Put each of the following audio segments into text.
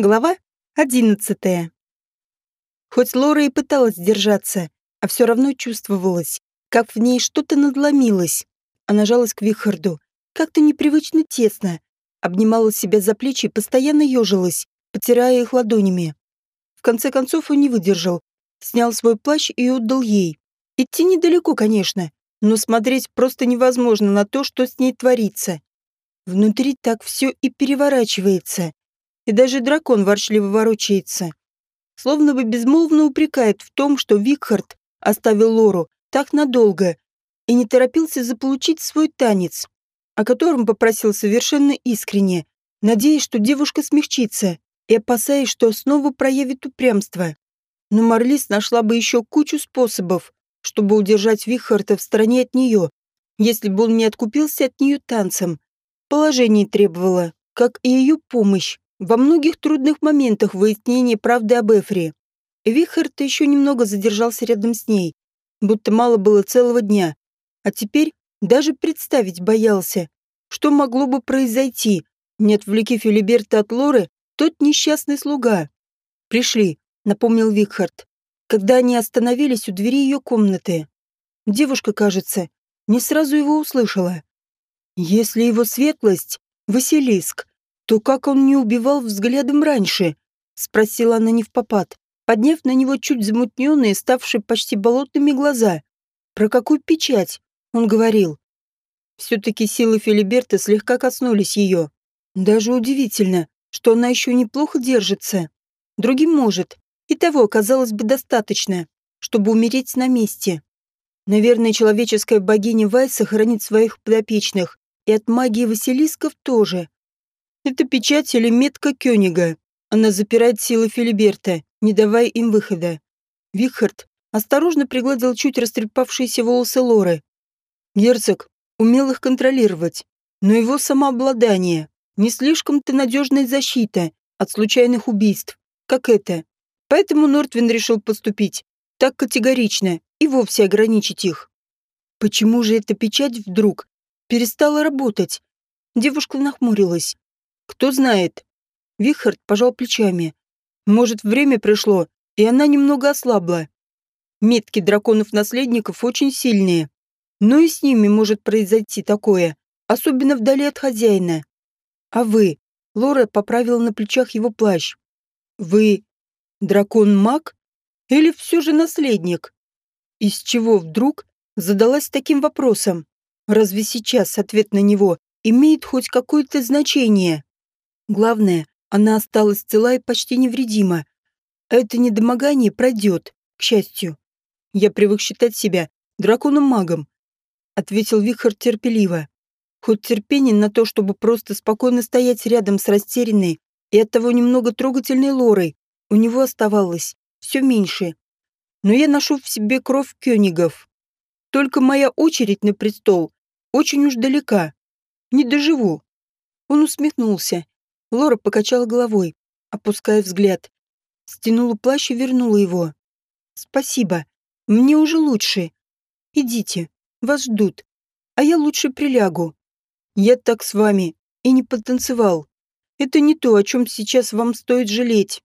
Глава одиннадцатая. Хоть Лора и пыталась держаться, а все равно чувствовалось, как в ней что-то надломилось. Она жалась к Вихарду, как-то непривычно тесно, обнимала себя за плечи и постоянно ежилась, потирая их ладонями. В конце концов он не выдержал, снял свой плащ и отдал ей. Идти недалеко, конечно, но смотреть просто невозможно на то, что с ней творится. Внутри так все и переворачивается и даже дракон ворчливо ворочается. Словно бы безмолвно упрекает в том, что Викхард оставил Лору так надолго и не торопился заполучить свой танец, о котором попросил совершенно искренне, надеясь, что девушка смягчится и опасаясь, что снова проявит упрямство. Но Марлис нашла бы еще кучу способов, чтобы удержать Вихарта в стороне от нее, если бы он не откупился от нее танцем. Положение требовало, как и ее помощь во многих трудных моментах выяснения правды об Эфре. Вихард еще немного задержался рядом с ней, будто мало было целого дня. А теперь даже представить боялся, что могло бы произойти, не отвлеки Филиберта от Лоры тот несчастный слуга. «Пришли», — напомнил Викхард, когда они остановились у двери ее комнаты. Девушка, кажется, не сразу его услышала. Если его светлость — Василиск, то как он не убивал взглядом раньше?» — спросила она не в попад, подняв на него чуть замутненные, ставшие почти болотными глаза. «Про какую печать?» — он говорил. Все-таки силы Филиберта слегка коснулись ее. Даже удивительно, что она еще неплохо держится. Другим может, и того оказалось бы достаточно, чтобы умереть на месте. Наверное, человеческая богиня Вайса хранит своих подопечных, и от магии Василисков тоже. Это печать или метка Кёнига. Она запирает силы Филиберта, не давая им выхода. Вихард осторожно пригладил чуть растрепавшиеся волосы Лоры. Герцог умел их контролировать, но его самообладание не слишком-то надежная защита от случайных убийств, как это. Поэтому Нортвин решил поступить так категорично и вовсе ограничить их. Почему же эта печать вдруг перестала работать? Девушка нахмурилась. Кто знает. Вихард пожал плечами. Может, время пришло, и она немного ослабла. Метки драконов-наследников очень сильные. Но и с ними может произойти такое, особенно вдали от хозяина. А вы? Лора поправила на плечах его плащ. Вы дракон-маг? Или все же наследник? Из чего вдруг задалась таким вопросом? Разве сейчас ответ на него имеет хоть какое-то значение? Главное, она осталась цела и почти невредима. Это недомогание пройдет, к счастью. Я привык считать себя драконом-магом, ответил Вихар терпеливо. Хоть терпение на то, чтобы просто спокойно стоять рядом с растерянной и оттого немного трогательной Лорой, у него оставалось все меньше. Но я ношу в себе кровь кёнигов. Только моя очередь на престол очень уж далека. Не доживу. Он усмехнулся, Лора покачала головой, опуская взгляд. Стянула плащ и вернула его. «Спасибо. Мне уже лучше. Идите. Вас ждут. А я лучше прилягу. Я так с вами и не потанцевал. Это не то, о чем сейчас вам стоит жалеть.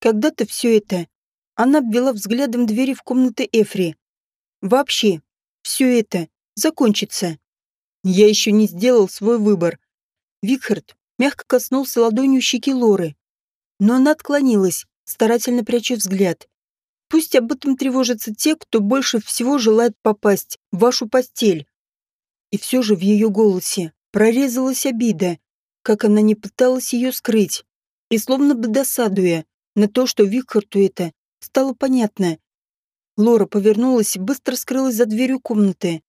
Когда-то все это...» Она обвела взглядом двери в комнаты Эфри. «Вообще, все это закончится. Я еще не сделал свой выбор. Викхард мягко коснулся ладонью щеки Лоры. Но она отклонилась, старательно пряча взгляд. Пусть об этом тревожатся те, кто больше всего желает попасть в вашу постель. И все же в ее голосе прорезалась обида, как она не пыталась ее скрыть, и словно бы досадуя на то, что Викхарту это стало понятно. Лора повернулась и быстро скрылась за дверью комнаты.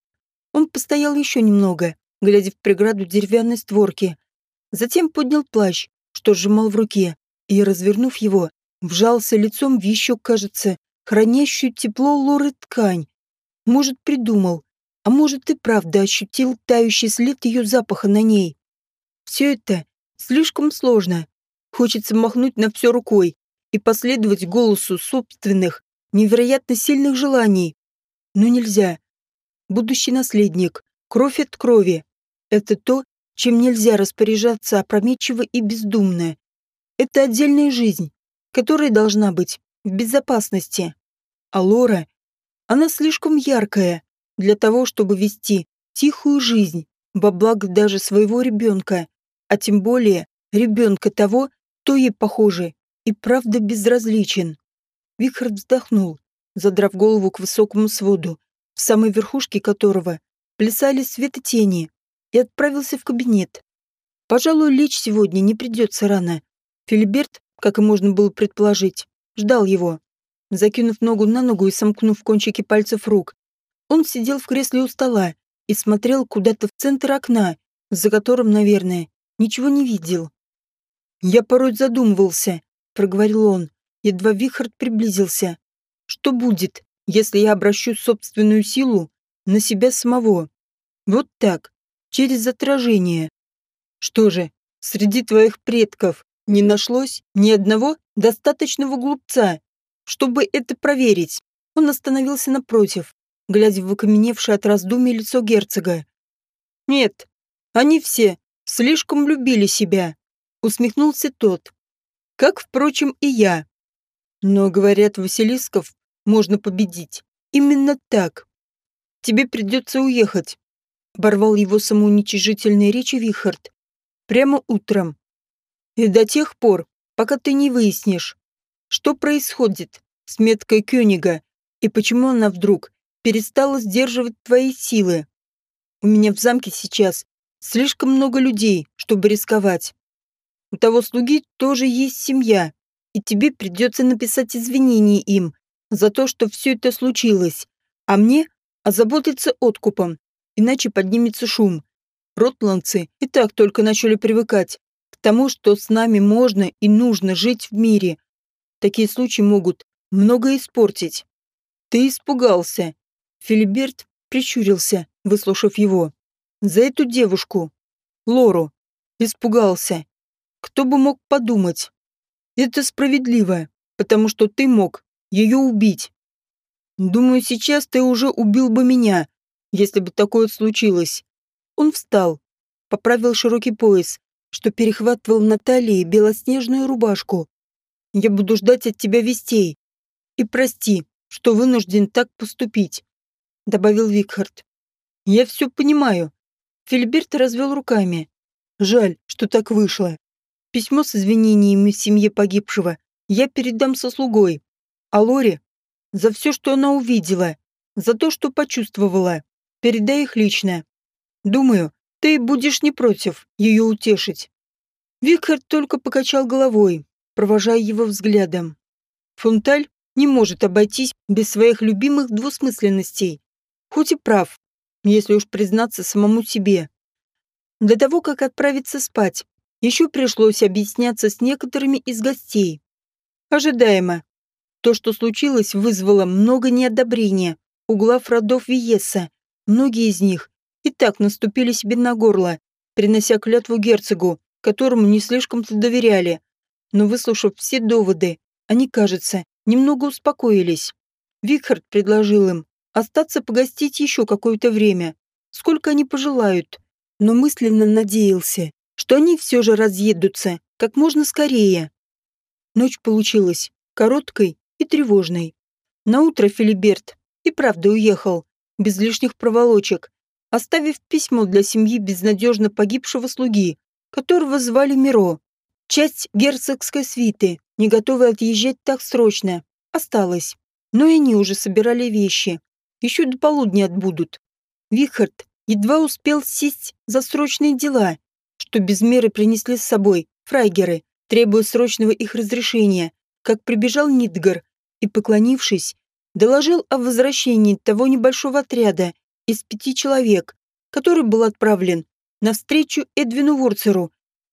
Он постоял еще немного, глядя в преграду деревянной створки, Затем поднял плащ, что сжимал в руке, и, развернув его, вжался лицом в еще, кажется, хранящую тепло Лоры ткань. Может, придумал, а может и правда ощутил тающий след ее запаха на ней. Все это слишком сложно. Хочется махнуть на все рукой и последовать голосу собственных, невероятно сильных желаний. Но нельзя. Будущий наследник, кровь от крови. Это то, чем нельзя распоряжаться опрометчиво и бездумно. Это отдельная жизнь, которая должна быть в безопасности. А Лора, она слишком яркая для того, чтобы вести тихую жизнь во благо даже своего ребенка, а тем более ребенка того, кто ей, похоже, и правда безразличен. Вихард вздохнул, задрав голову к высокому своду, в самой верхушке которого плясали светотени, и отправился в кабинет. Пожалуй, лечь сегодня не придется рано. Филиберт, как и можно было предположить, ждал его. Закинув ногу на ногу и сомкнув кончики пальцев рук, он сидел в кресле у стола и смотрел куда-то в центр окна, за которым, наверное, ничего не видел. «Я порой задумывался», — проговорил он, едва Вихард приблизился. «Что будет, если я обращу собственную силу на себя самого? Вот так, через отражение. Что же, среди твоих предков не нашлось ни одного достаточного глупца, чтобы это проверить?» Он остановился напротив, глядя в окаменевшее от раздумий лицо герцога. «Нет, они все слишком любили себя», — усмехнулся тот. «Как, впрочем, и я. Но, говорят, Василисков можно победить. Именно так. Тебе придется уехать», — оборвал его самоуничижительной речи Вихард. «Прямо утром. И до тех пор, пока ты не выяснишь, что происходит с меткой Кёнига и почему она вдруг перестала сдерживать твои силы. У меня в замке сейчас слишком много людей, чтобы рисковать. У того слуги тоже есть семья, и тебе придется написать извинения им за то, что все это случилось, а мне озаботиться откупом, иначе поднимется шум. Ротландцы и так только начали привыкать к тому, что с нами можно и нужно жить в мире. Такие случаи могут многое испортить. Ты испугался, Филиберт прищурился, выслушав его. «За эту девушку, Лору, испугался. Кто бы мог подумать? Это справедливо, потому что ты мог ее убить. Думаю, сейчас ты уже убил бы меня, если бы такое случилось». Он встал, поправил широкий пояс, что перехватывал на талии белоснежную рубашку. «Я буду ждать от тебя вестей. И прости, что вынужден так поступить добавил Викхард. «Я все понимаю». Фильберт развел руками. «Жаль, что так вышло. Письмо с извинениями семье погибшего я передам со слугой. А Лоре за все, что она увидела, за то, что почувствовала, передай их лично. Думаю, ты будешь не против ее утешить». Викхард только покачал головой, провожая его взглядом. Фунталь не может обойтись без своих любимых двусмысленностей. Хоть и прав, если уж признаться самому себе. До того, как отправиться спать, еще пришлось объясняться с некоторыми из гостей. Ожидаемо. То, что случилось, вызвало много неодобрения у глав родов Виеса. Многие из них и так наступили себе на горло, принося клятву герцогу, которому не слишком-то доверяли. Но выслушав все доводы, они, кажется, немного успокоились. Викхард предложил им остаться погостить еще какое-то время, сколько они пожелают, но мысленно надеялся, что они все же разъедутся как можно скорее. Ночь получилась короткой и тревожной. Наутро Филиберт и правда уехал, без лишних проволочек, оставив письмо для семьи безнадежно погибшего слуги, которого звали Миро. Часть герцогской свиты, не готовая отъезжать так срочно, осталась. Но и они уже собирали вещи, еще до полудня отбудут. Вихард едва успел сесть за срочные дела, что без меры принесли с собой фрайгеры, требуя срочного их разрешения, как прибежал Нидгар и, поклонившись, доложил о возвращении того небольшого отряда из пяти человек, который был отправлен навстречу Эдвину Ворцеру,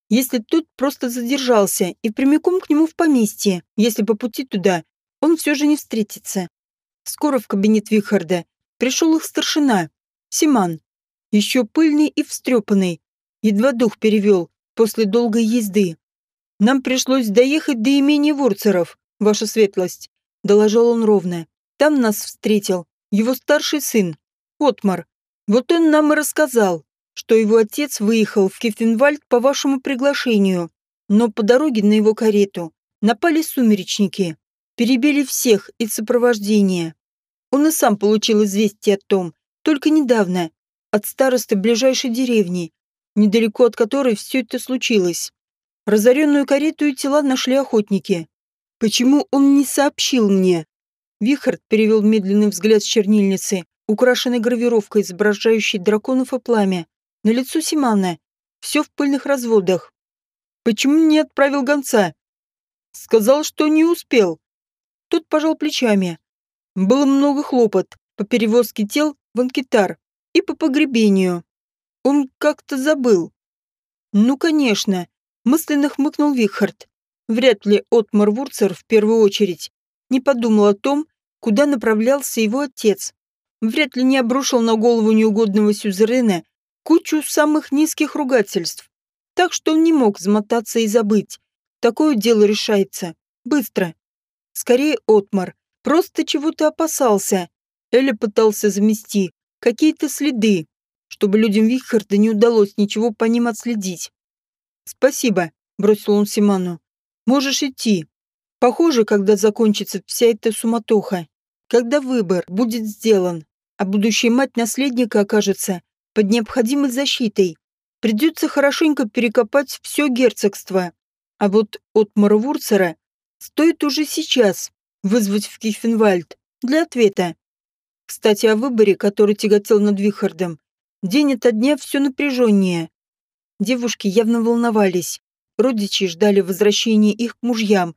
если тот просто задержался и прямиком к нему в поместье, если по пути туда он все же не встретится. Скоро в кабинет Вихарда пришел их старшина, Симан, еще пыльный и встрепанный, едва дух перевел после долгой езды. «Нам пришлось доехать до имени Ворцеров, ваша светлость», — доложил он ровно. «Там нас встретил его старший сын, Отмар. Вот он нам и рассказал, что его отец выехал в Кефенвальд по вашему приглашению. Но по дороге на его карету напали сумеречники, перебили всех из сопровождения. Он и сам получил известие о том, только недавно, от старосты ближайшей деревни, недалеко от которой все это случилось. Разоренную карету и тела нашли охотники. Почему он не сообщил мне? Вихард перевел медленный взгляд с чернильницы, украшенной гравировкой, изображающей драконов и пламя, на лицо Симана. Все в пыльных разводах. Почему не отправил гонца? Сказал, что не успел. Тот пожал плечами. Было много хлопот по перевозке тел в Анкетар и по погребению. Он как-то забыл. Ну, конечно, мысленно хмыкнул Вихард. Вряд ли Отмар Вурцер в первую очередь не подумал о том, куда направлялся его отец. Вряд ли не обрушил на голову неугодного сюзерена кучу самых низких ругательств. Так что он не мог замотаться и забыть. Такое дело решается. Быстро. Скорее Отмар. Просто чего-то опасался. Эля пытался замести какие-то следы, чтобы людям Вихарда не удалось ничего по ним отследить. «Спасибо», — бросил он Симану. «Можешь идти. Похоже, когда закончится вся эта суматоха, когда выбор будет сделан, а будущая мать наследника окажется под необходимой защитой, придется хорошенько перекопать все герцогство. А вот от Марвурцера стоит уже сейчас вызвать в Кифенвальд для ответа. Кстати, о выборе, который тяготел над Вихардом, День ото дня все напряженнее. Девушки явно волновались. Родичи ждали возвращения их к мужьям.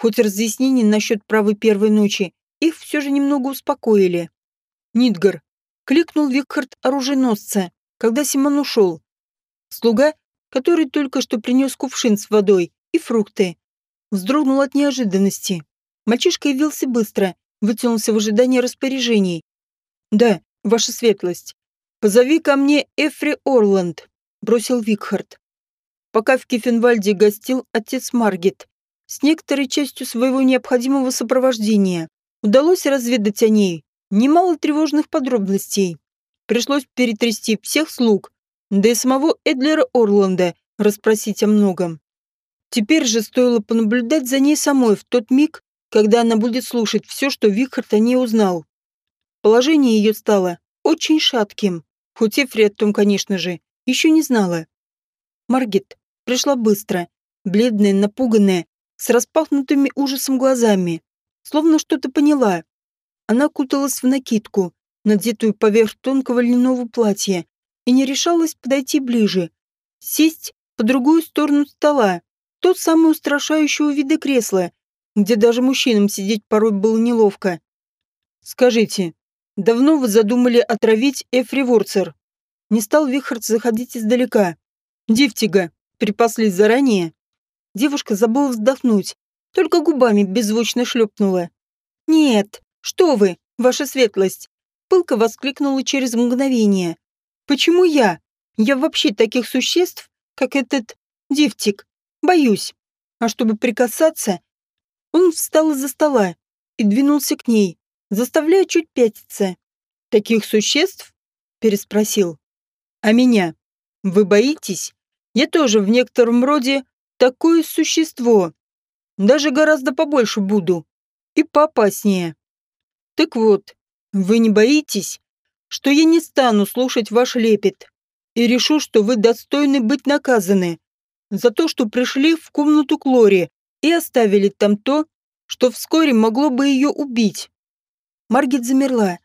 Хоть разъяснений насчет правой первой ночи их все же немного успокоили. «Нидгар!» — кликнул Викхард оруженосца, когда Симон ушел. Слуга, который только что принес кувшин с водой и фрукты, вздрогнул от неожиданности. Мальчишка явился быстро, вытянулся в ожидании распоряжений. «Да, ваша светлость. «Позови ко мне Эфри Орланд», — бросил Викхард. Пока в Кефенвальде гостил отец Маргет, с некоторой частью своего необходимого сопровождения, удалось разведать о ней немало тревожных подробностей. Пришлось перетрясти всех слуг, да и самого Эдлера Орланда расспросить о многом. Теперь же стоило понаблюдать за ней самой в тот миг, когда она будет слушать все, что Викхард о ней узнал. Положение ее стало очень шатким. Хоть Эфри о том, конечно же, еще не знала. Маргет пришла быстро, бледная, напуганная, с распахнутыми ужасом глазами, словно что-то поняла. Она куталась в накидку, надетую поверх тонкого льняного платья, и не решалась подойти ближе, сесть по другую сторону стола, тот самый устрашающего вида кресла, где даже мужчинам сидеть порой было неловко. «Скажите, Давно вы задумали отравить Эфри Ворцер. Не стал Вихард заходить издалека. Дифтига, припаслись заранее. Девушка забыла вздохнуть, только губами беззвучно шлепнула. «Нет, что вы, ваша светлость!» Пылко воскликнула через мгновение. «Почему я? Я вообще таких существ, как этот дифтик, боюсь. А чтобы прикасаться...» Он встал из-за стола и двинулся к ней заставляя чуть пятиться. «Таких существ?» – переспросил. «А меня? Вы боитесь? Я тоже в некотором роде такое существо. Даже гораздо побольше буду. И поопаснее. Так вот, вы не боитесь, что я не стану слушать ваш лепет и решу, что вы достойны быть наказаны за то, что пришли в комнату Клори и оставили там то, что вскоре могло бы ее убить. Маргит замерла.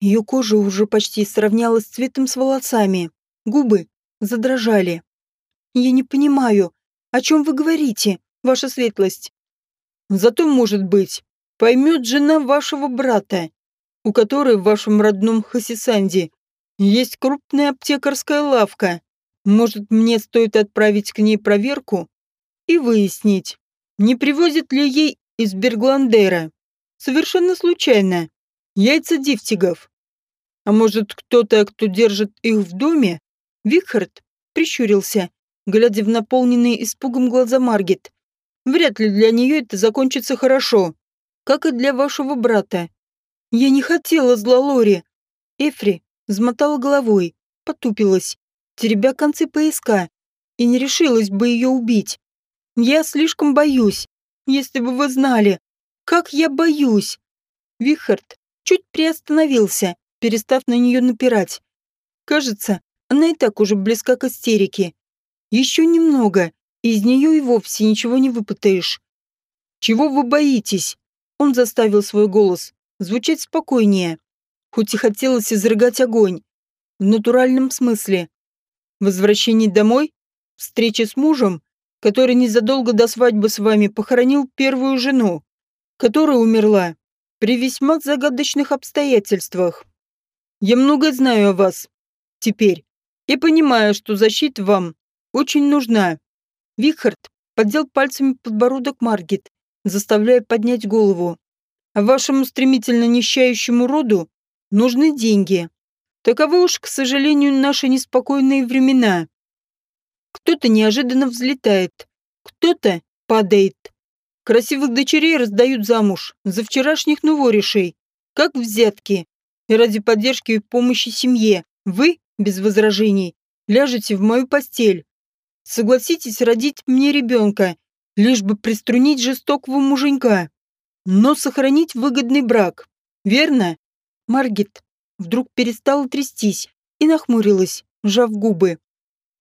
Ее кожа уже почти сравнялась цветом с волосами. Губы задрожали. «Я не понимаю, о чем вы говорите, ваша светлость?» «Зато, может быть, поймет жена вашего брата, у которой в вашем родном Хасисанде есть крупная аптекарская лавка. Может, мне стоит отправить к ней проверку и выяснить, не привозит ли ей из Бергландера. Совершенно случайно. Яйца дифтигов. А может, кто-то, кто держит их в доме? Викхард прищурился, глядя в наполненные испугом глаза Маргет. Вряд ли для нее это закончится хорошо, как и для вашего брата. Я не хотела зла Лори. Эфри взмотала головой, потупилась, теребя концы пояска, и не решилась бы ее убить. Я слишком боюсь. Если бы вы знали, как я боюсь. Вихард чуть приостановился, перестав на нее напирать. Кажется, она и так уже близка к истерике. Еще немного, и из нее и вовсе ничего не выпытаешь. «Чего вы боитесь?» Он заставил свой голос звучать спокойнее, хоть и хотелось изрыгать огонь. В натуральном смысле. Возвращение домой? Встреча с мужем, который незадолго до свадьбы с вами похоронил первую жену, которая умерла при весьма загадочных обстоятельствах. Я много знаю о вас. Теперь. И понимаю, что защита вам очень нужна. Вихард поддел пальцами подбородок Маргит, заставляя поднять голову. А вашему стремительно нищающему роду нужны деньги. Таковы уж, к сожалению, наши неспокойные времена. Кто-то неожиданно взлетает, кто-то падает. Красивых дочерей раздают замуж за вчерашних новоришей, как взятки. И ради поддержки и помощи семье вы, без возражений, ляжете в мою постель. Согласитесь родить мне ребенка, лишь бы приструнить жестокого муженька, но сохранить выгодный брак. Верно? Маргит вдруг перестала трястись и нахмурилась, сжав губы.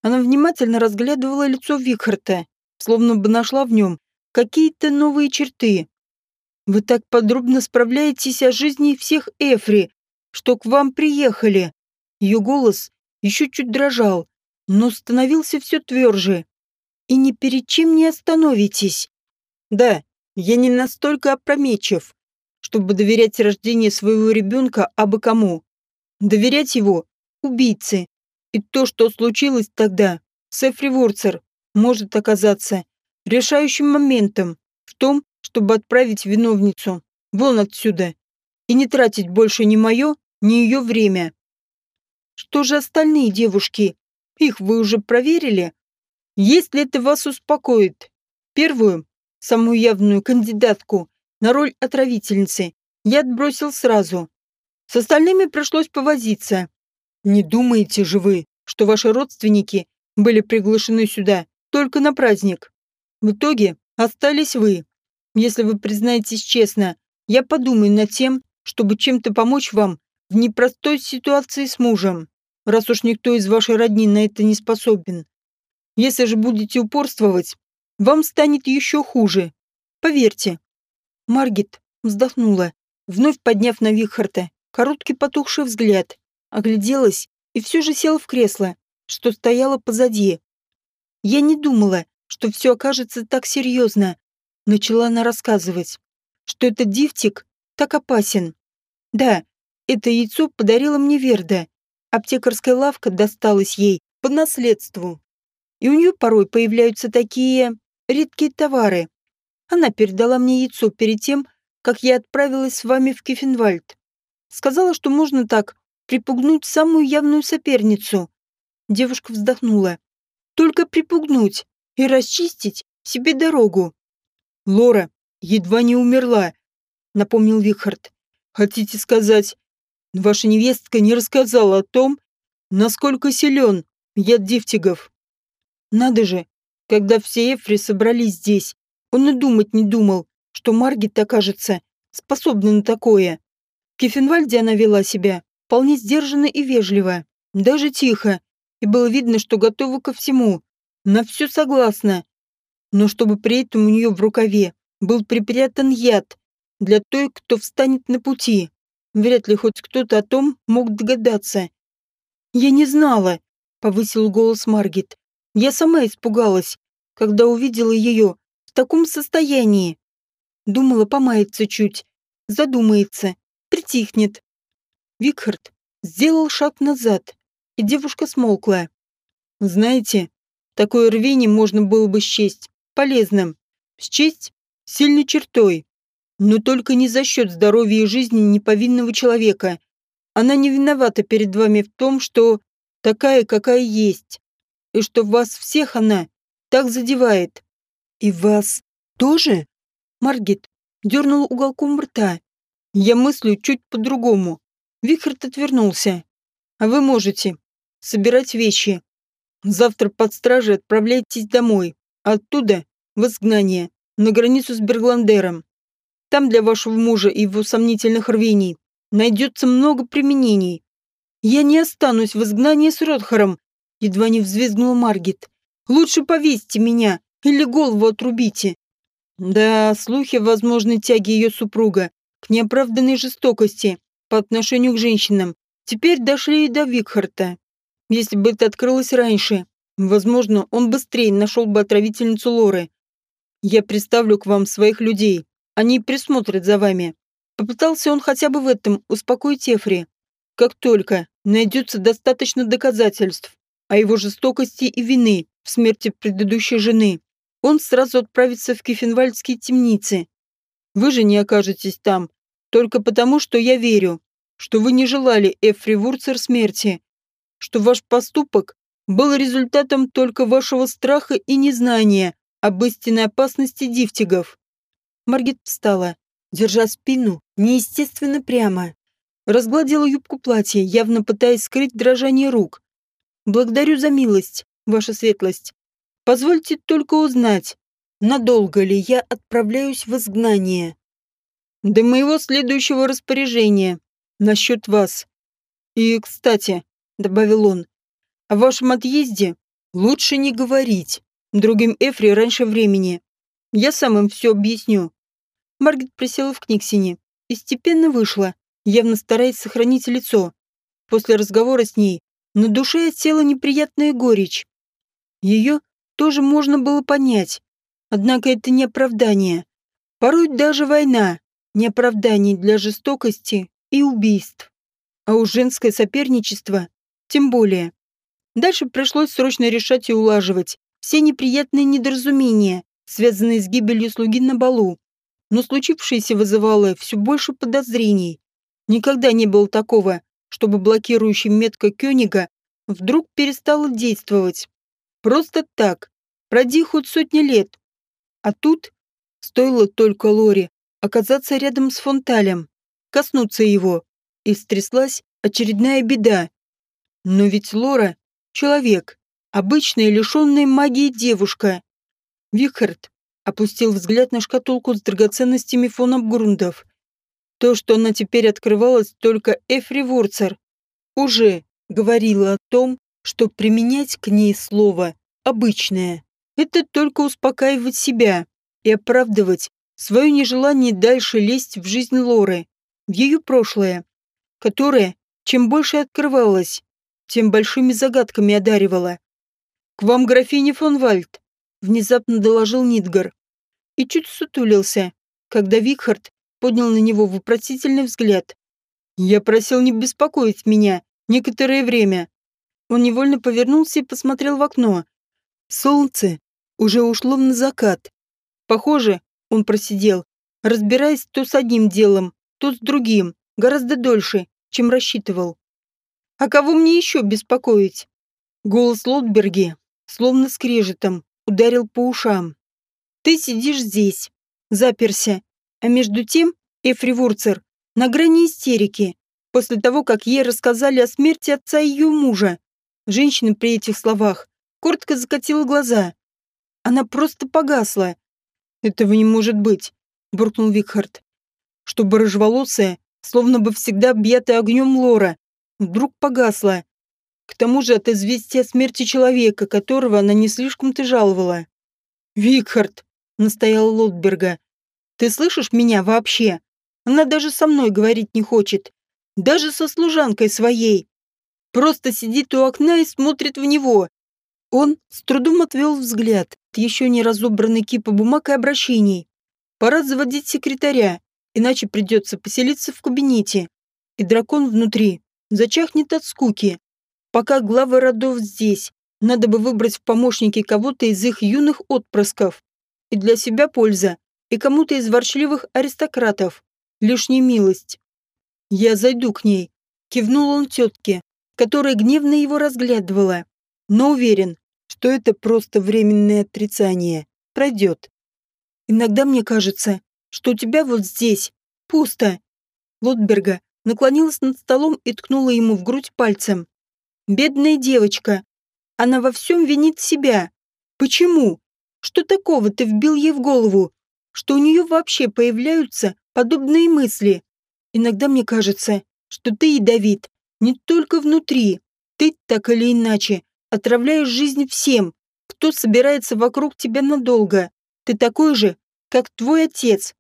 Она внимательно разглядывала лицо Викхарта, словно бы нашла в нем какие-то новые черты. «Вы так подробно справляетесь о жизни всех Эфри, что к вам приехали». Ее голос еще чуть дрожал, но становился все тверже. «И ни перед чем не остановитесь». «Да, я не настолько опрометчив, чтобы доверять рождение своего ребенка абы кому. Доверять его – убийце. И то, что случилось тогда с Эфри Ворцер, может оказаться решающим моментом в том, чтобы отправить виновницу вон отсюда и не тратить больше ни мое, ни ее время. Что же остальные девушки? Их вы уже проверили? Если это вас успокоит, первую самую явную кандидатку на роль отравительницы, я отбросил сразу. С остальными пришлось повозиться. Не думаете же вы, что ваши родственники были приглашены сюда только на праздник? В итоге остались вы. Если вы признаетесь честно, я подумаю над тем, чтобы чем-то помочь вам в непростой ситуации с мужем, раз уж никто из вашей родни на это не способен. Если же будете упорствовать, вам станет еще хуже. Поверьте. Маргит вздохнула, вновь подняв на Вихарта короткий потухший взгляд, огляделась и все же села в кресло, что стояло позади. Я не думала, что все окажется так серьезно. Начала она рассказывать, что этот дифтик так опасен. Да, это яйцо подарила мне Верда. Аптекарская лавка досталась ей по наследству. И у нее порой появляются такие редкие товары. Она передала мне яйцо перед тем, как я отправилась с вами в Кефенвальд. Сказала, что можно так припугнуть самую явную соперницу. Девушка вздохнула. Только припугнуть и расчистить себе дорогу. Лора едва не умерла, напомнил Вихард. Хотите сказать, ваша невестка не рассказала о том, насколько силен яд дифтигов? Надо же, когда все Эфри собрались здесь, он и думать не думал, что Маргит окажется способна на такое. В Кефенвальде она вела себя вполне сдержанно и вежливо, даже тихо, и было видно, что готова ко всему, на все согласна. Но чтобы при этом у нее в рукаве был припрятан яд для той, кто встанет на пути. Вряд ли хоть кто-то о том мог догадаться. «Я не знала», — повысил голос Маргит. «Я сама испугалась когда увидела ее в таком состоянии. Думала, помается чуть, задумается, притихнет. Викхард сделал шаг назад, и девушка смолкла. Знаете, такое рвение можно было бы счесть полезным, счесть сильной чертой, но только не за счет здоровья и жизни неповинного человека. Она не виновата перед вами в том, что такая, какая есть, и что вас всех она так задевает. И вас тоже? Маргит дернула уголком рта. Я мыслю чуть по-другому. Вихард отвернулся. А вы можете собирать вещи. Завтра под стражей отправляйтесь домой. Оттуда в изгнание, на границу с Бергландером. Там для вашего мужа и его сомнительных рвений найдется много применений. Я не останусь в изгнании с Ротхаром, едва не взвизгнула Маргит. Лучше повесьте меня или голову отрубите. Да, слухи о возможной тяге ее супруга к неоправданной жестокости по отношению к женщинам теперь дошли и до Викхарта. Если бы это открылось раньше, возможно, он быстрее нашел бы отравительницу Лоры. Я представлю к вам своих людей. Они присмотрят за вами. Попытался он хотя бы в этом успокоить Эфри. Как только найдется достаточно доказательств о его жестокости и вины в смерти предыдущей жены, он сразу отправится в Кефенвальдские темницы. Вы же не окажетесь там, только потому, что я верю, что вы не желали Эфри Вурцер смерти, что ваш поступок был результатом только вашего страха и незнания об истинной опасности дифтигов. Маргит встала, держа спину неестественно прямо. Разгладила юбку платья, явно пытаясь скрыть дрожание рук. «Благодарю за милость, ваша светлость. Позвольте только узнать, надолго ли я отправляюсь в изгнание?» «До моего следующего распоряжения. Насчет вас. И, кстати, — добавил он, — о вашем отъезде лучше не говорить другим Эфри раньше времени. Я сам им все объясню. Маргет присела в Книксине и степенно вышла, явно стараясь сохранить лицо. После разговора с ней на душе осела неприятная горечь. Ее тоже можно было понять, однако это не оправдание. Порой даже война – не оправдание для жестокости и убийств. А уж женское соперничество тем более. Дальше пришлось срочно решать и улаживать все неприятные недоразумения, связанные с гибелью слуги на балу но случившееся вызывало все больше подозрений. Никогда не было такого, чтобы блокирующая метка Кёнига вдруг перестала действовать. Просто так, пройди хоть сотни лет. А тут стоило только Лоре оказаться рядом с Фонталем, коснуться его, и стряслась очередная беда. Но ведь Лора — человек, обычная лишенная магии девушка. Вихард опустил взгляд на шкатулку с драгоценностями фон Абгрундов. То, что она теперь открывалась только Эфри Ворцер, уже говорила о том, что применять к ней слово «обычное» — это только успокаивать себя и оправдывать свое нежелание дальше лезть в жизнь Лоры, в ее прошлое, которое, чем больше открывалось, тем большими загадками одаривало. «К вам графиня фон Вальд», внезапно доложил Нидгар. И чуть сутулился, когда Викхард поднял на него вопросительный взгляд. «Я просил не беспокоить меня некоторое время». Он невольно повернулся и посмотрел в окно. Солнце уже ушло на закат. Похоже, он просидел, разбираясь то с одним делом, то с другим, гораздо дольше, чем рассчитывал. «А кого мне еще беспокоить?» Голос Лотберги, словно скрежетом, ударил по ушам. «Ты сидишь здесь, заперся, а между тем Эфри Вурцер на грани истерики, после того, как ей рассказали о смерти отца ее мужа. Женщина при этих словах коротко закатила глаза. Она просто погасла. «Этого не может быть», — буркнул Викхард. Чтобы рыжеволосая, словно бы всегда объятая огнем Лора, вдруг погасла. К тому же от известия о смерти человека, которого она не слишком-то жаловала. «Викхард!» — настоял Лотберга. «Ты слышишь меня вообще? Она даже со мной говорить не хочет. Даже со служанкой своей. Просто сидит у окна и смотрит в него». Он с трудом отвел взгляд от еще не разобранной кипа бумаг и обращений. Пора заводить секретаря, иначе придется поселиться в кабинете. И дракон внутри зачахнет от скуки. Пока главы родов здесь, надо бы выбрать в помощники кого-то из их юных отпрысков. И для себя польза, и кому-то из ворчливых аристократов. Лишняя милость. Я зайду к ней. Кивнул он тетке, которая гневно его разглядывала. Но уверен, что это просто временное отрицание. Пройдет. Иногда мне кажется, что у тебя вот здесь пусто. Лотберга наклонилась над столом и ткнула ему в грудь пальцем. Бедная девочка. Она во всем винит себя. Почему? Что такого ты вбил ей в голову? Что у нее вообще появляются подобные мысли? Иногда мне кажется, что ты ядовит не только внутри. Ты, так или иначе, отравляешь жизнь всем, кто собирается вокруг тебя надолго. Ты такой же, как твой отец.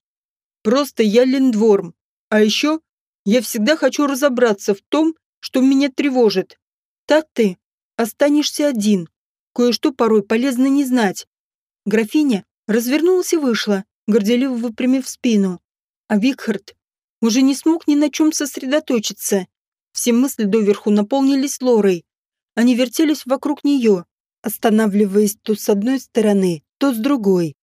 Просто я линдворм. А еще я всегда хочу разобраться в том, что меня тревожит. Так ты останешься один. Кое-что порой полезно не знать. Графиня развернулась и вышла, горделиво выпрямив спину. А Викхард уже не смог ни на чем сосредоточиться. Все мысли доверху наполнились Лорой. Они вертелись вокруг нее, останавливаясь то с одной стороны, то с другой.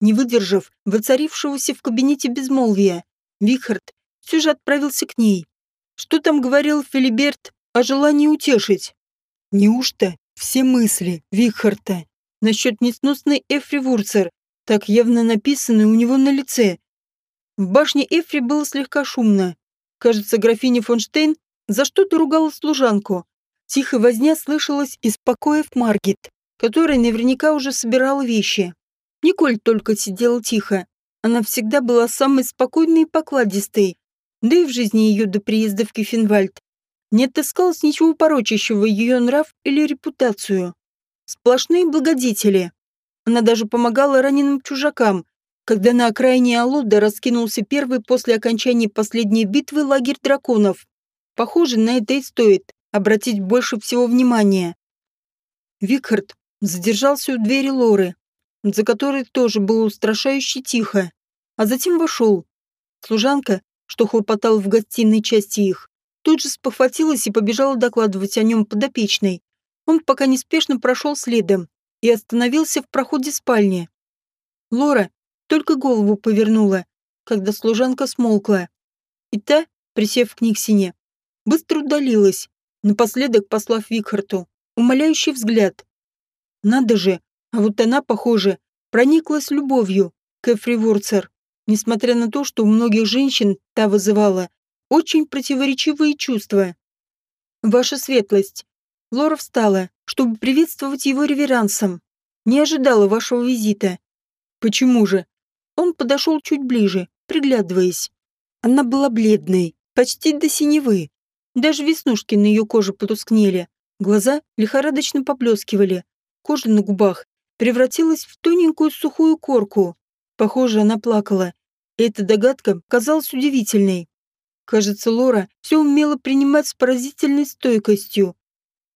Не выдержав воцарившегося в кабинете безмолвия, Вихард все же отправился к ней. Что там говорил Филиберт о желании утешить? Неужто все мысли Вихарта насчет несносной Эфри Вурцер так явно написаны у него на лице? В башне Эфри было слегка шумно. Кажется, графиня Фонштейн за что-то ругала служанку. Тихо возня слышалась из покоев Маргит, которая наверняка уже собирала вещи. Николь только сидела тихо. Она всегда была самой спокойной и покладистой, да и в жизни ее до приезда в Кефенвальд не отыскалось ничего порочащего ее нрав или репутацию. Сплошные благодетели. Она даже помогала раненым чужакам, когда на окраине Алода раскинулся первый после окончания последней битвы лагерь драконов. Похоже, на это и стоит обратить больше всего внимания. Викхард задержался у двери Лоры, за которой тоже было устрашающе тихо, а затем вошел. Служанка что хлопотал в гостиной части их, тут же спохватилась и побежала докладывать о нем подопечной. Он пока неспешно прошел следом и остановился в проходе спальни. Лора только голову повернула, когда служанка смолкла. И та, присев к Никсине, быстро удалилась, напоследок послав Викхарту умоляющий взгляд. Надо же, а вот она, похоже, прониклась любовью к Эфри Ворцер несмотря на то, что у многих женщин та вызывала очень противоречивые чувства. «Ваша светлость!» Лора встала, чтобы приветствовать его реверансом. Не ожидала вашего визита. Почему же? Он подошел чуть ближе, приглядываясь. Она была бледной, почти до синевы. Даже веснушки на ее коже потускнели. Глаза лихорадочно поблескивали. Кожа на губах превратилась в тоненькую сухую корку. Похоже, она плакала. эта догадка казалась удивительной. Кажется, Лора все умела принимать с поразительной стойкостью.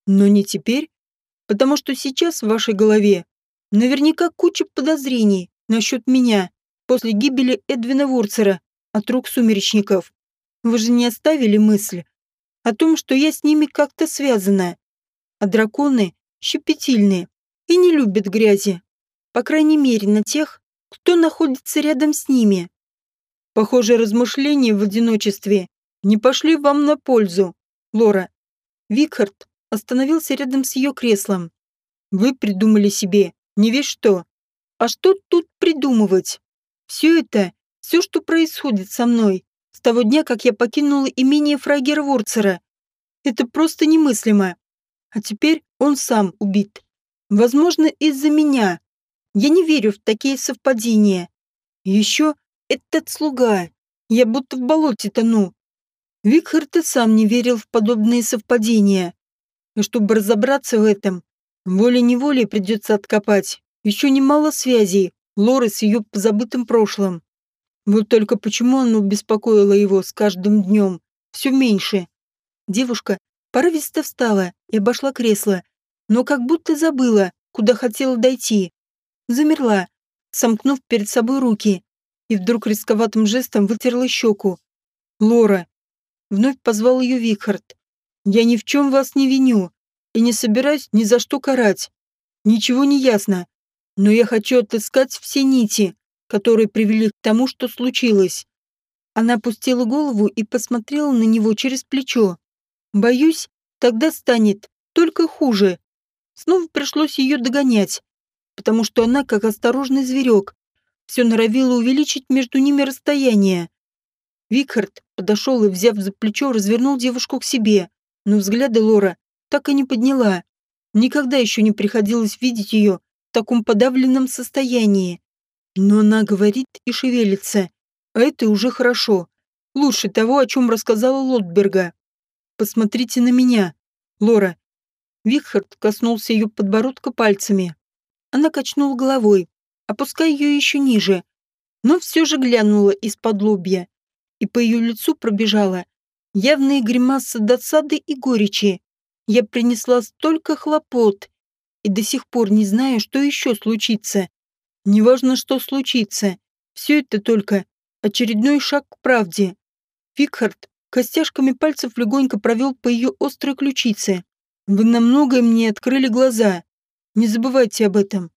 Но не теперь, потому что сейчас в вашей голове наверняка куча подозрений насчет меня после гибели Эдвина Вурцера от рук сумеречников. Вы же не оставили мысль о том, что я с ними как-то связана. А драконы щепетильные и не любят грязи. По крайней мере, на тех, кто находится рядом с ними. Похоже, размышления в одиночестве не пошли вам на пользу, Лора. Викхард остановился рядом с ее креслом. Вы придумали себе не весь что. А что тут придумывать? Все это, все, что происходит со мной, с того дня, как я покинула имение Фрагера Ворцера, это просто немыслимо. А теперь он сам убит. Возможно, из-за меня. Я не верю в такие совпадения. еще этот слуга. Я будто в болоте тону. Викхард и сам не верил в подобные совпадения. И чтобы разобраться в этом, волей-неволей придется откопать еще немало связей Лоры с ее позабытым прошлым. Вот только почему оно беспокоило его с каждым днем все меньше. Девушка порывисто встала и обошла кресло, но как будто забыла, куда хотела дойти замерла, сомкнув перед собой руки, и вдруг рисковатым жестом вытерла щеку. «Лора!» Вновь позвал ее Викхард. «Я ни в чем вас не виню и не собираюсь ни за что карать. Ничего не ясно, но я хочу отыскать все нити, которые привели к тому, что случилось». Она опустила голову и посмотрела на него через плечо. «Боюсь, тогда станет только хуже». Снова пришлось ее догонять потому что она, как осторожный зверек, все норовила увеличить между ними расстояние. Викхард подошел и, взяв за плечо, развернул девушку к себе, но взгляды Лора так и не подняла. Никогда еще не приходилось видеть ее таком подавленном состоянии. Но она говорит и шевелится, а это уже хорошо. Лучше того, о чем рассказала Лотберга. Посмотрите на меня, Лора. Викхард коснулся ее подбородка пальцами. Она качнула головой, опуская ее еще ниже, но все же глянула из-под лобья, и по ее лицу пробежала явные гримасы досады и горечи. Я принесла столько хлопот, и до сих пор не знаю, что еще случится. Неважно, что случится, все это только очередной шаг к правде. Викхард костяшками пальцев легонько провел по ее острой ключице. «Вы на многое мне открыли глаза. Не забывайте об этом».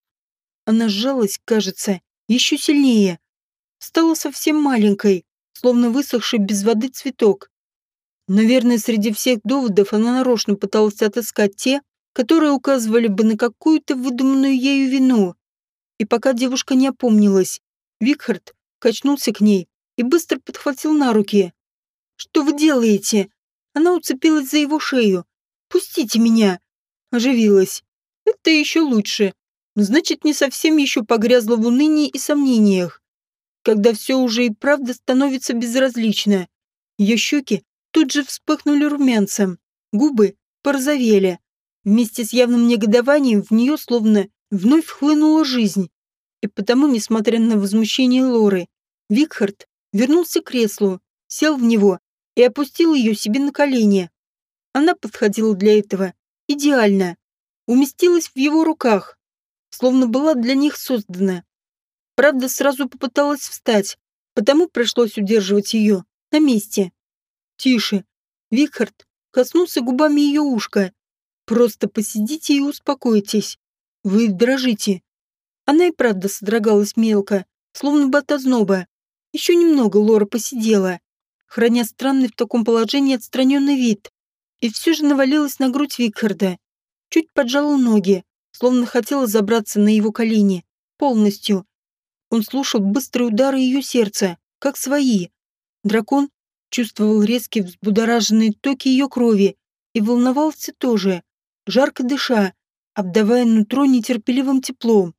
Она сжалась, кажется, еще сильнее. Стала совсем маленькой, словно высохший без воды цветок. Наверное, среди всех доводов она нарочно пыталась отыскать те, которые указывали бы на какую-то выдуманную ею вину. И пока девушка не опомнилась, Викхард качнулся к ней и быстро подхватил на руки. Что вы делаете?» Она уцепилась за его шею. «Пустите меня!» Оживилась. «Это еще лучше. Значит, не совсем еще погрязла в унынии и сомнениях. Когда все уже и правда становится безразлично. Ее щеки тут же вспыхнули румянцем. Губы порозовели. Вместе с явным негодованием в нее словно вновь хлынула жизнь. И потому, несмотря на возмущение Лоры, Викхард вернулся к креслу, сел в него и опустил ее себе на колени. Она подходила для этого идеально, уместилась в его руках, словно была для них создана. Правда, сразу попыталась встать, потому пришлось удерживать ее на месте. «Тише!» Викхард коснулся губами ее ушка. «Просто посидите и успокойтесь. Вы дрожите». Она и правда содрогалась мелко, словно бы от озноба. Еще немного Лора посидела, храня странный в таком положении отстраненный вид, и все же навалилась на грудь Викхарда. Чуть поджала ноги, словно хотела забраться на его колени. Полностью. Он слушал быстрые удары ее сердца, как свои. Дракон чувствовал резкие взбудораженные токи ее крови и волновался тоже, жарко дыша, обдавая нутро нетерпеливым теплом.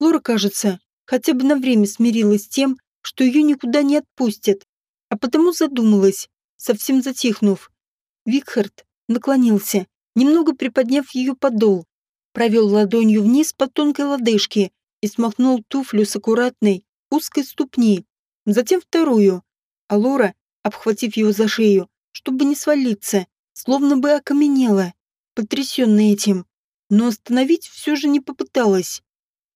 Лора, кажется, хотя бы на время смирилась с тем, что ее никуда не отпустят, а потому задумалась, совсем затихнув. Викхард наклонился, немного приподняв ее подол, провел ладонью вниз по тонкой лодыжке и смахнул туфлю с аккуратной, узкой ступни, затем вторую, а Лора, обхватив его за шею, чтобы не свалиться, словно бы окаменела, потрясенная этим, но остановить все же не попыталась.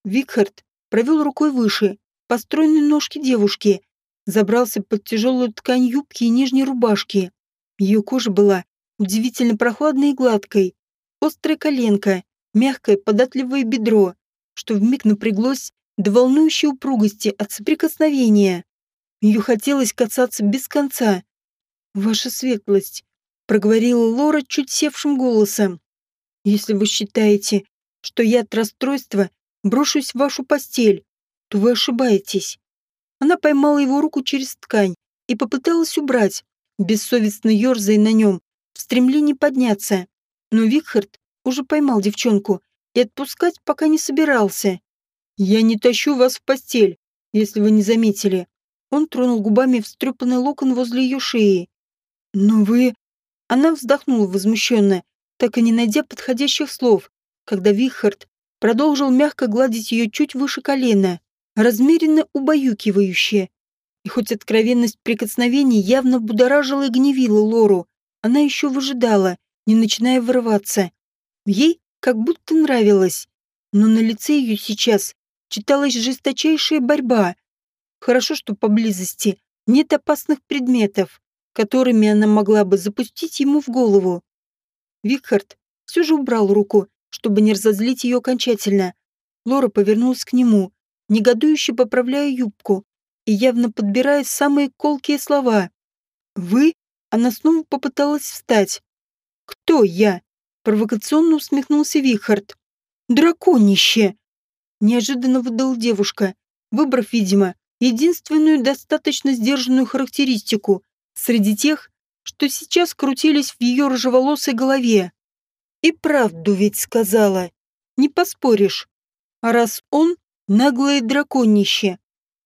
Викхард провел рукой выше, по стройной ножке девушки, забрался под тяжелую ткань юбки и нижней рубашки. Ее кожа была удивительно прохладной и гладкой. Острая коленка, мягкое податливое бедро, что вмиг напряглось до волнующей упругости от соприкосновения. Ее хотелось касаться без конца. «Ваша светлость», — проговорила Лора чуть севшим голосом. «Если вы считаете, что я от расстройства брошусь в вашу постель, то вы ошибаетесь. Она поймала его руку через ткань и попыталась убрать, бессовестно ерзая на нем, в стремлении подняться. Но Викхард уже поймал девчонку и отпускать пока не собирался. «Я не тащу вас в постель, если вы не заметили». Он тронул губами встрепанный локон возле ее шеи. «Но вы...» Она вздохнула возмущенно, так и не найдя подходящих слов, когда Вихард продолжил мягко гладить ее чуть выше колена размеренно убаюкивающее. И хоть откровенность прикосновений явно будоражила и гневила Лору, она еще выжидала, не начиная вырываться. Ей как будто нравилось, но на лице ее сейчас читалась жесточайшая борьба. Хорошо, что поблизости нет опасных предметов, которыми она могла бы запустить ему в голову. Викхард все же убрал руку, чтобы не разозлить ее окончательно. Лора повернулась к нему, негодующе поправляя юбку и явно подбирая самые колкие слова. «Вы?» Она снова попыталась встать. «Кто я?» Провокационно усмехнулся Вихард. «Драконище!» Неожиданно выдал девушка, выбрав, видимо, единственную достаточно сдержанную характеристику среди тех, что сейчас крутились в ее рыжеволосой голове. И правду ведь сказала. Не поспоришь. А раз он наглое драконище,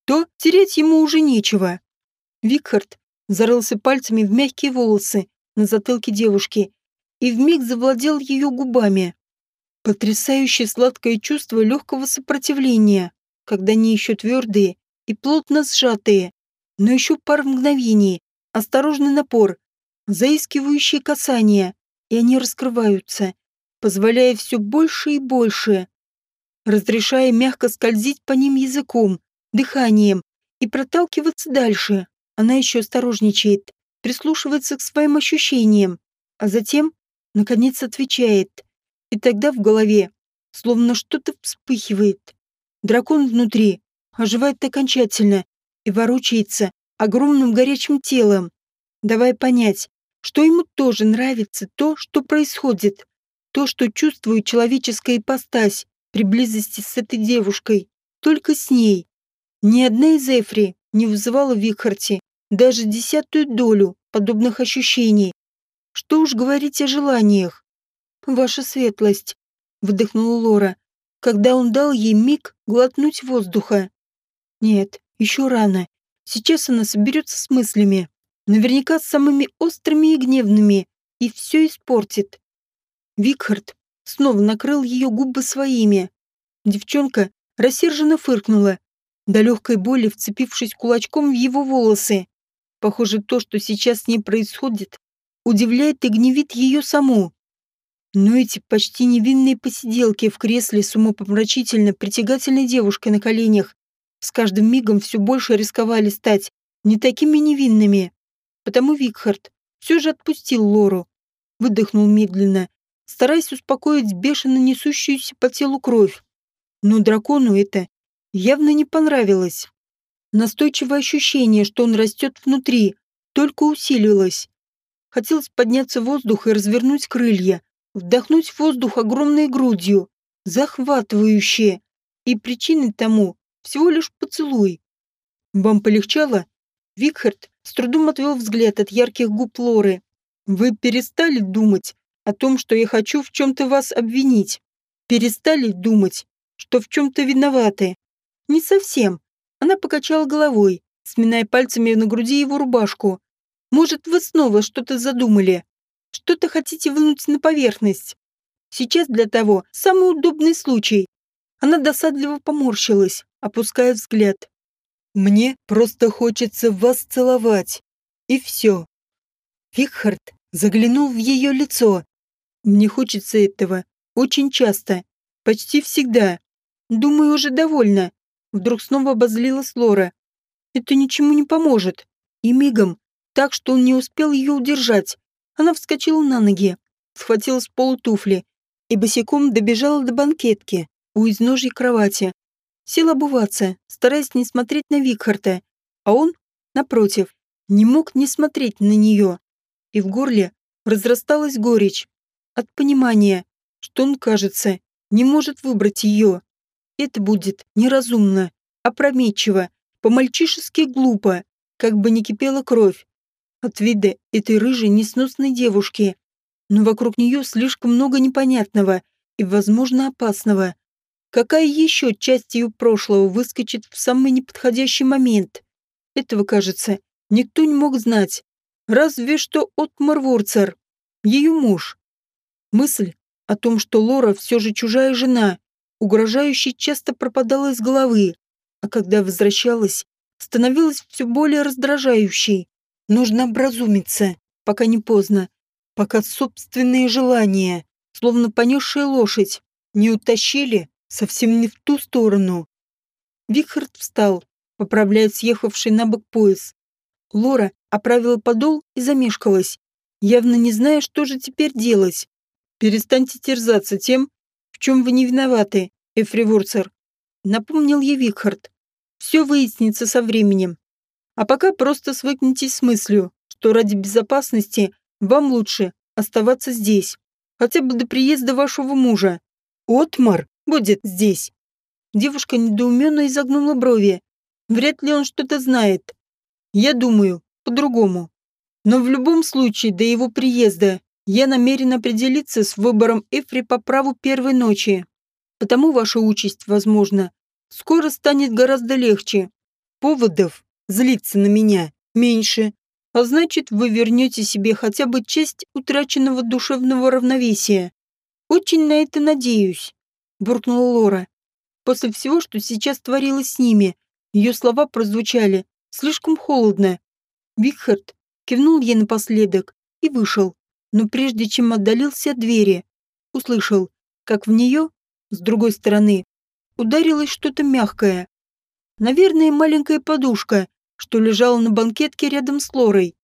то терять ему уже нечего. Викхард зарылся пальцами в мягкие волосы на затылке девушки и вмиг завладел ее губами. Потрясающее сладкое чувство легкого сопротивления, когда они еще твердые и плотно сжатые, но еще пару мгновений, осторожный напор, заискивающие касания, и они раскрываются, позволяя все больше и больше, разрешая мягко скользить по ним языком, дыханием и проталкиваться дальше. Она еще осторожничает, прислушивается к своим ощущениям, а затем, наконец, отвечает. И тогда в голове словно что-то вспыхивает. Дракон внутри оживает окончательно и ворочается огромным горячим телом, давая понять, что ему тоже нравится то, что происходит, то, что чувствует человеческая ипостась при близости с этой девушкой, только с ней. Ни одна из Эфри не вызывала в Викхарте даже десятую долю подобных ощущений. Что уж говорить о желаниях. «Ваша светлость», — выдохнула Лора, когда он дал ей миг глотнуть воздуха. «Нет, еще рано. Сейчас она соберется с мыслями. Наверняка с самыми острыми и гневными. И все испортит». Викхард снова накрыл ее губы своими. Девчонка рассерженно фыркнула, до легкой боли вцепившись кулачком в его волосы. Похоже, то, что сейчас с ней происходит, удивляет и гневит ее саму. Но эти почти невинные посиделки в кресле с умопомрачительно притягательной девушкой на коленях с каждым мигом все больше рисковали стать не такими невинными. Потому Викхард все же отпустил Лору, выдохнул медленно, стараясь успокоить бешено несущуюся по телу кровь. Но дракону это явно не понравилось. Настойчивое ощущение, что он растет внутри, только усилилось. Хотелось подняться в воздух и развернуть крылья, вдохнуть воздух огромной грудью, захватывающее. И причиной тому всего лишь поцелуй. Вам полегчало? Викхард с трудом отвел взгляд от ярких губ Лоры. Вы перестали думать о том, что я хочу в чем-то вас обвинить? Перестали думать, что в чем-то виноваты? Не совсем. Она покачала головой, сминая пальцами на груди его рубашку. «Может, вы снова что-то задумали? Что-то хотите вынуть на поверхность? Сейчас для того самый удобный случай». Она досадливо поморщилась, опуская взгляд. «Мне просто хочется вас целовать. И все». Викхард заглянул в ее лицо. «Мне хочется этого очень часто, почти всегда. Думаю, уже довольно. Вдруг снова обозлилась Лора. Это ничему не поможет. И мигом, так что он не успел ее удержать. Она вскочила на ноги, схватила с пола туфли и босиком добежала до банкетки у изножья кровати. Села обуваться, стараясь не смотреть на Викхарта, а он, напротив, не мог не смотреть на нее. И в горле разрасталась горечь от понимания, что он, кажется, не может выбрать ее. Это будет неразумно, опрометчиво, по-мальчишески глупо, как бы не кипела кровь. От вида этой рыжей несносной девушки. Но вокруг нее слишком много непонятного и, возможно, опасного. Какая еще часть ее прошлого выскочит в самый неподходящий момент? Этого, кажется, никто не мог знать. Разве что Отмар Ворцер, ее муж. Мысль о том, что Лора все же чужая жена, угрожающей часто пропадала из головы, а когда возвращалась, становилась все более раздражающей. Нужно образумиться, пока не поздно, пока собственные желания, словно понесшая лошадь, не утащили совсем не в ту сторону. Викхард встал, поправляя съехавший на бок пояс. Лора оправила подол и замешкалась, явно не зная, что же теперь делать. «Перестаньте терзаться тем, в чем вы не виноваты, Эфри Ворцер, напомнил ей Викхард. Все выяснится со временем. А пока просто свыкнитесь с мыслью, что ради безопасности вам лучше оставаться здесь, хотя бы до приезда вашего мужа. Отмар будет здесь. Девушка недоуменно изогнула брови. Вряд ли он что-то знает. Я думаю, по-другому. Но в любом случае, до его приезда я намерен определиться с выбором Эфри по праву первой ночи. Потому ваша участь, возможно, скоро станет гораздо легче. Поводов злиться на меня меньше, а значит, вы вернете себе хотя бы часть утраченного душевного равновесия. Очень на это надеюсь, буркнула Лора. После всего, что сейчас творилось с ними, ее слова прозвучали слишком холодно. Викхард кивнул ей напоследок и вышел, но прежде чем отдалился от двери, услышал, как в нее, с другой стороны, ударилось что-то мягкое. Наверное, маленькая подушка, что лежала на банкетке рядом с Лорой.